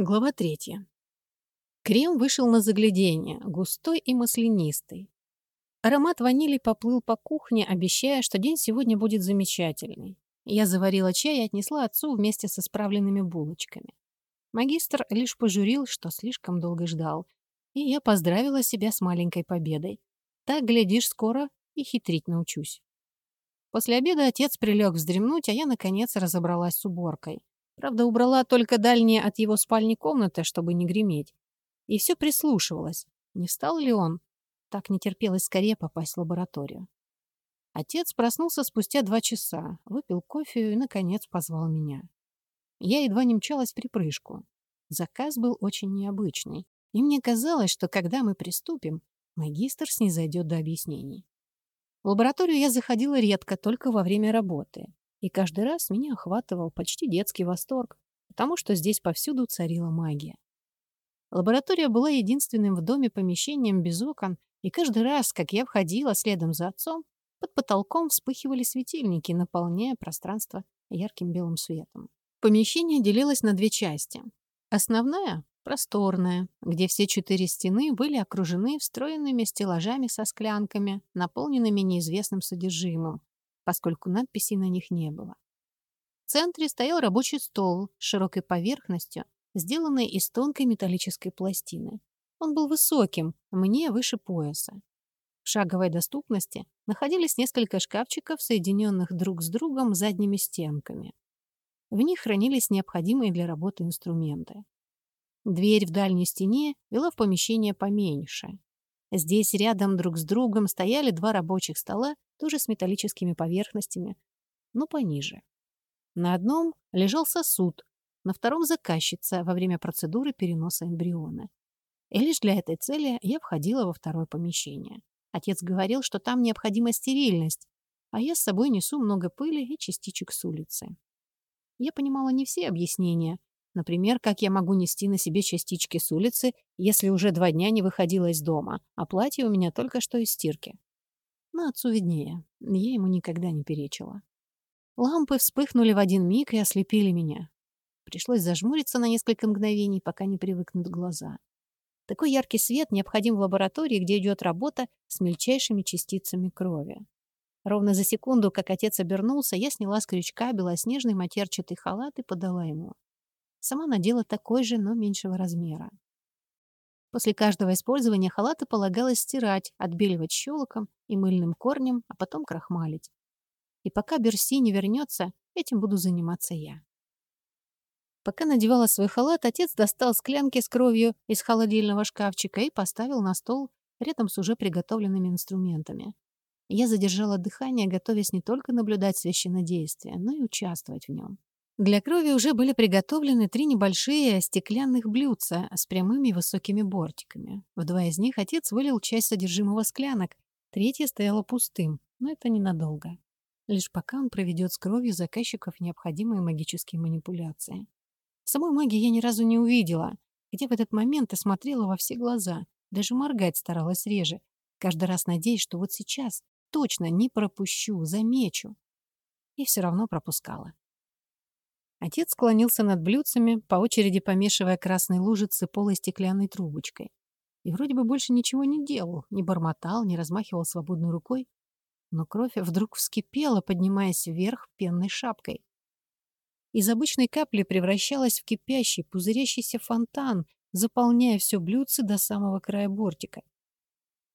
Глава третья. Крем вышел на заглядение, густой и маслянистый. Аромат ванили поплыл по кухне, обещая, что день сегодня будет замечательный. Я заварила чай и отнесла отцу вместе со справленными булочками. Магистр лишь пожурил, что слишком долго ждал, и я поздравила себя с маленькой победой. Так, глядишь, скоро и хитрить научусь. После обеда отец прилег вздремнуть, а я, наконец, разобралась с уборкой. Правда, убрала только дальние от его спальни комнаты, чтобы не греметь. И все прислушивалась. Не встал ли он? Так не терпелось скорее попасть в лабораторию. Отец проснулся спустя два часа, выпил кофе и, наконец, позвал меня. Я едва не мчалась в припрыжку. Заказ был очень необычный, и мне казалось, что когда мы приступим, магистр снизойдет до объяснений. В лабораторию я заходила редко, только во время работы. И каждый раз меня охватывал почти детский восторг, потому что здесь повсюду царила магия. Лаборатория была единственным в доме помещением без окон, и каждый раз, как я входила следом за отцом, под потолком вспыхивали светильники, наполняя пространство ярким белым светом. Помещение делилось на две части. Основная — просторная, где все четыре стены были окружены встроенными стеллажами со склянками, наполненными неизвестным содержимым, поскольку надписей на них не было. В центре стоял рабочий стол с широкой поверхностью, сделанный из тонкой металлической пластины. Он был высоким, мне выше пояса. В шаговой доступности находились несколько шкафчиков, соединенных друг с другом задними стенками. В них хранились необходимые для работы инструменты. Дверь в дальней стене вела в помещение поменьше. Здесь рядом друг с другом стояли два рабочих стола тоже с металлическими поверхностями, но пониже. На одном лежал сосуд, на втором заказчица во время процедуры переноса эмбриона. И лишь для этой цели я входила во второе помещение. Отец говорил, что там необходима стерильность, а я с собой несу много пыли и частичек с улицы. Я понимала не все объяснения. Например, как я могу нести на себе частички с улицы, если уже два дня не выходила из дома, а платье у меня только что из стирки. Но отцу виднее. Я ему никогда не перечила. Лампы вспыхнули в один миг и ослепили меня. Пришлось зажмуриться на несколько мгновений, пока не привыкнут глаза. Такой яркий свет необходим в лаборатории, где идет работа с мельчайшими частицами крови. Ровно за секунду, как отец обернулся, я сняла с крючка белоснежный матерчатый халат и подала ему. Сама надела такой же, но меньшего размера. После каждого использования халаты полагалось стирать, отбеливать щелоком и мыльным корнем, а потом крахмалить. И пока Берси не вернется, этим буду заниматься я. Пока надевала свой халат, отец достал склянки с кровью из холодильного шкафчика и поставил на стол рядом с уже приготовленными инструментами. Я задержала дыхание, готовясь не только наблюдать священнодействие, но и участвовать в нем. Для крови уже были приготовлены три небольшие стеклянных блюдца с прямыми высокими бортиками. В два из них отец вылил часть содержимого склянок, третье стояло пустым, но это ненадолго. Лишь пока он проведет с кровью заказчиков необходимые магические манипуляции. Самой магии я ни разу не увидела, хотя в этот момент и смотрела во все глаза, даже моргать старалась реже, каждый раз надеясь, что вот сейчас точно не пропущу, замечу. И все равно пропускала. Отец склонился над блюдцами, по очереди помешивая красной лужицы полой стеклянной трубочкой. И вроде бы больше ничего не делал, не бормотал, не размахивал свободной рукой. Но кровь вдруг вскипела, поднимаясь вверх пенной шапкой. Из обычной капли превращалась в кипящий, пузырящийся фонтан, заполняя все блюдце до самого края бортика.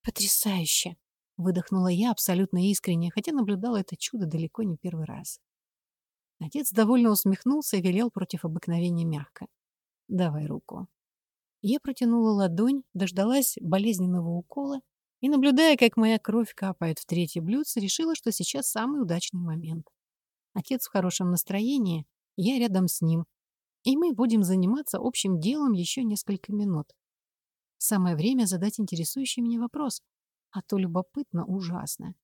«Потрясающе!» — выдохнула я абсолютно искренне, хотя наблюдала это чудо далеко не первый раз. Отец довольно усмехнулся и велел против обыкновения мягко. «Давай руку». Я протянула ладонь, дождалась болезненного укола и, наблюдая, как моя кровь капает в третье блюдце, решила, что сейчас самый удачный момент. Отец в хорошем настроении, я рядом с ним, и мы будем заниматься общим делом еще несколько минут. Самое время задать интересующий меня вопрос, а то любопытно ужасно.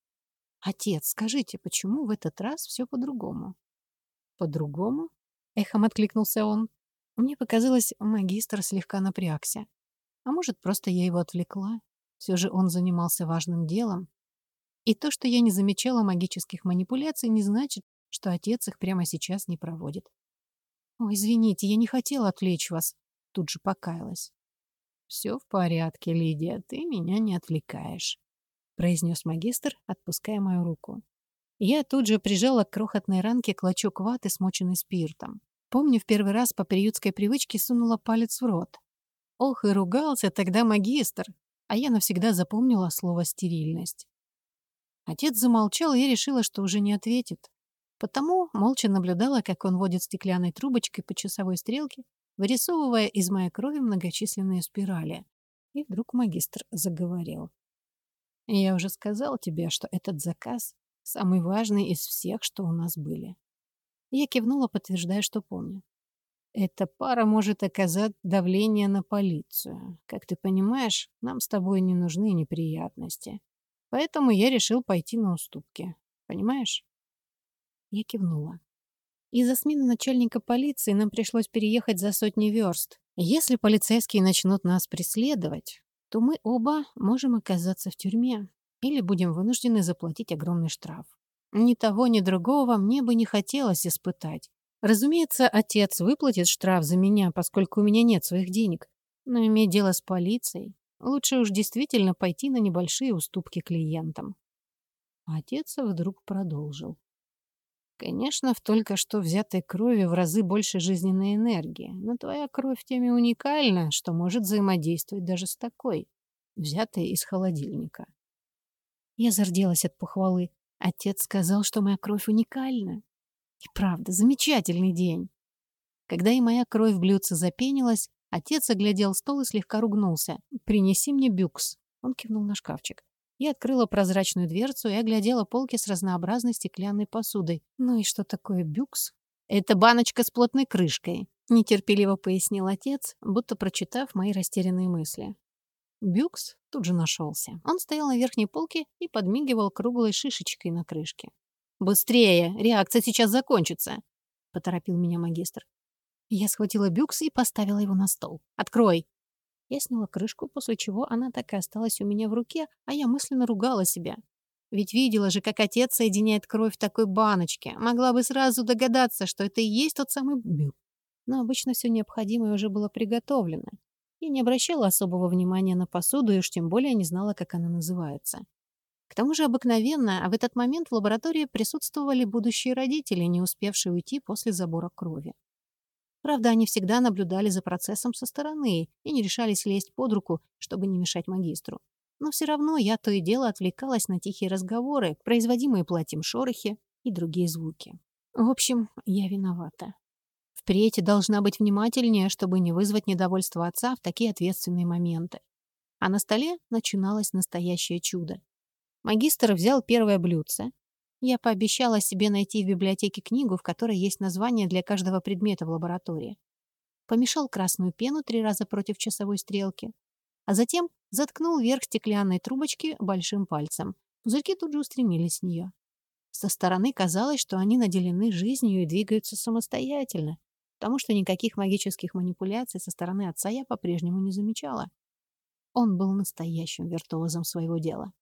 «Отец, скажите, почему в этот раз все по-другому?» «По-другому?» — эхом откликнулся он. Мне показалось, магистр слегка напрягся. А может, просто я его отвлекла? Все же он занимался важным делом. И то, что я не замечала магических манипуляций, не значит, что отец их прямо сейчас не проводит. «Ой, извините, я не хотела отвлечь вас». тут же покаялась. «Все в порядке, Лидия, ты меня не отвлекаешь», — произнес магистр, отпуская мою руку. Я тут же прижала к крохотной ранке клочок ваты, смоченный спиртом. Помню, в первый раз по приютской привычке сунула палец в рот. Ох, и ругался тогда магистр, а я навсегда запомнила слово «стерильность». Отец замолчал, и я решила, что уже не ответит. Потому молча наблюдала, как он водит стеклянной трубочкой по часовой стрелке, вырисовывая из моей крови многочисленные спирали. И вдруг магистр заговорил. «Я уже сказал тебе, что этот заказ самый важный из всех, что у нас были». Я кивнула, подтверждая, что помню. Эта пара может оказать давление на полицию. Как ты понимаешь, нам с тобой не нужны неприятности. Поэтому я решил пойти на уступки. Понимаешь? Я кивнула. Из-за смены начальника полиции нам пришлось переехать за сотни верст. Если полицейские начнут нас преследовать, то мы оба можем оказаться в тюрьме или будем вынуждены заплатить огромный штраф. Ни того, ни другого мне бы не хотелось испытать. Разумеется, отец выплатит штраф за меня, поскольку у меня нет своих денег. Но иметь дело с полицией, лучше уж действительно пойти на небольшие уступки клиентам. Отец вдруг продолжил. Конечно, в только что взятой крови в разы больше жизненной энергии, но твоя кровь теми уникальна, что может взаимодействовать даже с такой, взятой из холодильника. Я зарделась от похвалы. Отец сказал, что моя кровь уникальна. И правда, замечательный день. Когда и моя кровь в блюдце запенилась, отец оглядел стол и слегка ругнулся. «Принеси мне бюкс». Он кивнул на шкафчик. Я открыла прозрачную дверцу и оглядела полки с разнообразной стеклянной посудой. Ну и что такое бюкс? «Это баночка с плотной крышкой», — нетерпеливо пояснил отец, будто прочитав мои растерянные мысли. Бюкс тут же нашелся. Он стоял на верхней полке и подмигивал круглой шишечкой на крышке. «Быстрее! Реакция сейчас закончится!» — поторопил меня магистр. Я схватила бюкс и поставила его на стол. «Открой!» Я сняла крышку, после чего она так и осталась у меня в руке, а я мысленно ругала себя. Ведь видела же, как отец соединяет кровь в такой баночке. Могла бы сразу догадаться, что это и есть тот самый бюк. Но обычно все необходимое уже было приготовлено. Я не обращала особого внимания на посуду и уж тем более не знала, как она называется. К тому же обыкновенно, а в этот момент в лаборатории присутствовали будущие родители, не успевшие уйти после забора крови. Правда, они всегда наблюдали за процессом со стороны и не решались лезть под руку, чтобы не мешать магистру. Но все равно я то и дело отвлекалась на тихие разговоры, производимые платьем шорохи и другие звуки. В общем, я виновата. Впредь должна быть внимательнее, чтобы не вызвать недовольство отца в такие ответственные моменты. А на столе начиналось настоящее чудо. Магистр взял первое блюдце. Я пообещала себе найти в библиотеке книгу, в которой есть название для каждого предмета в лаборатории. Помешал красную пену три раза против часовой стрелки, а затем заткнул верх стеклянной трубочки большим пальцем. Пузырьки тут же устремились с нее. Со стороны казалось, что они наделены жизнью и двигаются самостоятельно, потому что никаких магических манипуляций со стороны отца я по-прежнему не замечала. Он был настоящим виртуозом своего дела.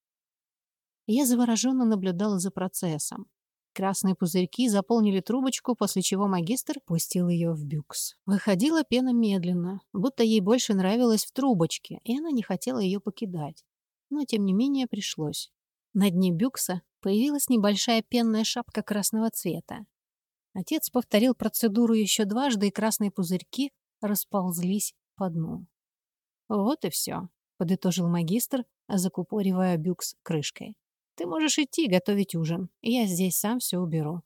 Я завороженно наблюдала за процессом. Красные пузырьки заполнили трубочку, после чего магистр пустил ее в бюкс. Выходила пена медленно, будто ей больше нравилось в трубочке, и она не хотела ее покидать. Но, тем не менее, пришлось. На дне бюкса появилась небольшая пенная шапка красного цвета. Отец повторил процедуру еще дважды, и красные пузырьки расползлись по дну. «Вот и все», — подытожил магистр, закупоривая бюкс крышкой. Ты можешь идти готовить ужин. Я здесь сам все уберу».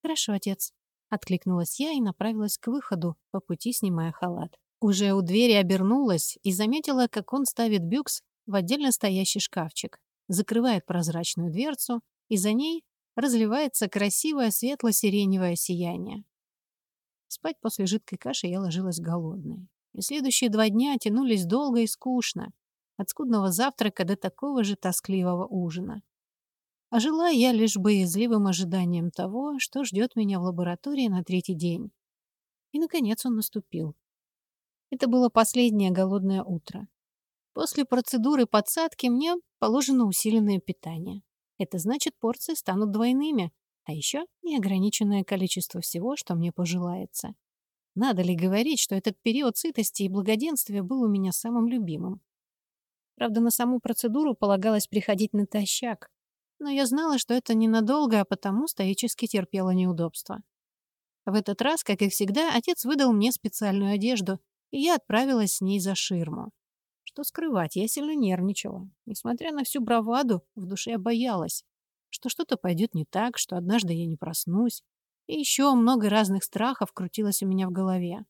«Хорошо, отец», — откликнулась я и направилась к выходу, по пути снимая халат. Уже у двери обернулась и заметила, как он ставит бюкс в отдельно стоящий шкафчик, закрывает прозрачную дверцу, и за ней разливается красивое светло-сиреневое сияние. Спать после жидкой каши я ложилась голодной. И следующие два дня тянулись долго и скучно, от скудного завтрака до такого же тоскливого ужина. А жила я лишь боязливым ожиданием того, что ждет меня в лаборатории на третий день. И, наконец, он наступил. Это было последнее голодное утро. После процедуры подсадки мне положено усиленное питание. Это значит, порции станут двойными, а еще неограниченное количество всего, что мне пожелается. Надо ли говорить, что этот период сытости и благоденствия был у меня самым любимым? Правда, на саму процедуру полагалось приходить натощак, но я знала, что это ненадолго, а потому стоически терпела неудобства. В этот раз, как и всегда, отец выдал мне специальную одежду, и я отправилась с ней за ширму. Что скрывать, я сильно нервничала. Несмотря на всю браваду, в душе я боялась, что что-то пойдет не так, что однажды я не проснусь. И еще много разных страхов крутилось у меня в голове.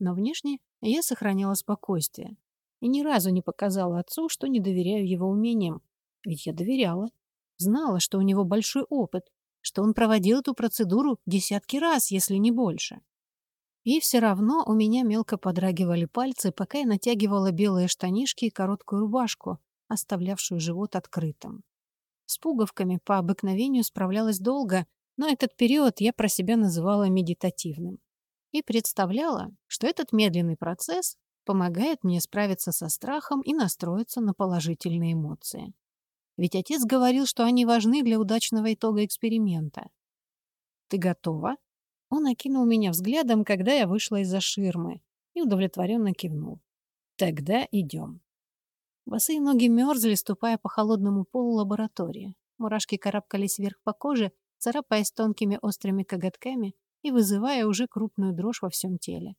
Но внешне я сохраняла спокойствие. И ни разу не показала отцу, что не доверяю его умениям. Ведь я доверяла. Знала, что у него большой опыт, что он проводил эту процедуру десятки раз, если не больше. И все равно у меня мелко подрагивали пальцы, пока я натягивала белые штанишки и короткую рубашку, оставлявшую живот открытым. С пуговками по обыкновению справлялась долго, но этот период я про себя называла медитативным. И представляла, что этот медленный процесс помогает мне справиться со страхом и настроиться на положительные эмоции. Ведь отец говорил, что они важны для удачного итога эксперимента. «Ты готова?» Он окинул меня взглядом, когда я вышла из-за ширмы, и удовлетворенно кивнул. «Тогда идем». Босые ноги мерзли, ступая по холодному полу лаборатории. Мурашки карабкались вверх по коже, царапаясь тонкими острыми коготками и вызывая уже крупную дрожь во всем теле.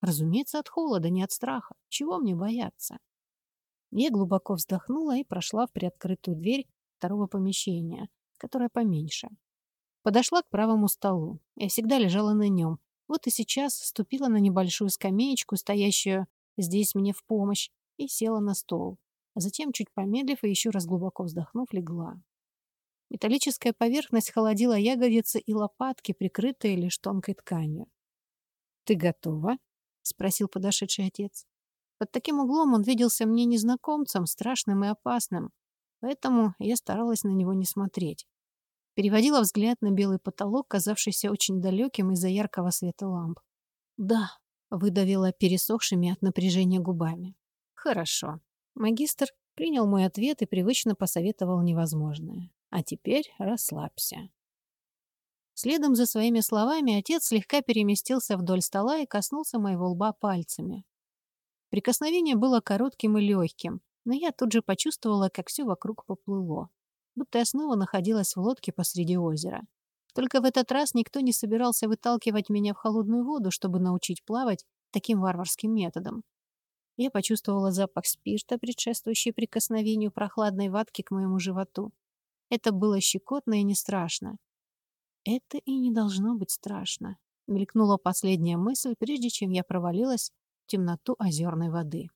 Разумеется, от холода, не от страха. Чего мне бояться? Я глубоко вздохнула и прошла в приоткрытую дверь второго помещения, которое поменьше. Подошла к правому столу. Я всегда лежала на нем. Вот и сейчас ступила на небольшую скамеечку, стоящую здесь мне в помощь, и села на стол. А затем, чуть помедлив и еще раз глубоко вздохнув, легла. Металлическая поверхность холодила ягодицы и лопатки, прикрытые лишь тонкой тканью. «Ты готова?» — спросил подошедший отец. Под таким углом он виделся мне незнакомцем, страшным и опасным, поэтому я старалась на него не смотреть. Переводила взгляд на белый потолок, казавшийся очень далеким из-за яркого света ламп. «Да», — выдавила пересохшими от напряжения губами. «Хорошо». Магистр принял мой ответ и привычно посоветовал невозможное. «А теперь расслабься». Следом за своими словами отец слегка переместился вдоль стола и коснулся моего лба пальцами. Прикосновение было коротким и легким, но я тут же почувствовала, как все вокруг поплыло будто я снова находилась в лодке посреди озера. Только в этот раз никто не собирался выталкивать меня в холодную воду, чтобы научить плавать таким варварским методом. Я почувствовала запах спирта, предшествующий прикосновению прохладной ватки к моему животу. Это было щекотно и не страшно. Это и не должно быть страшно. Мелькнула последняя мысль, прежде чем я провалилась в темноту озерной воды.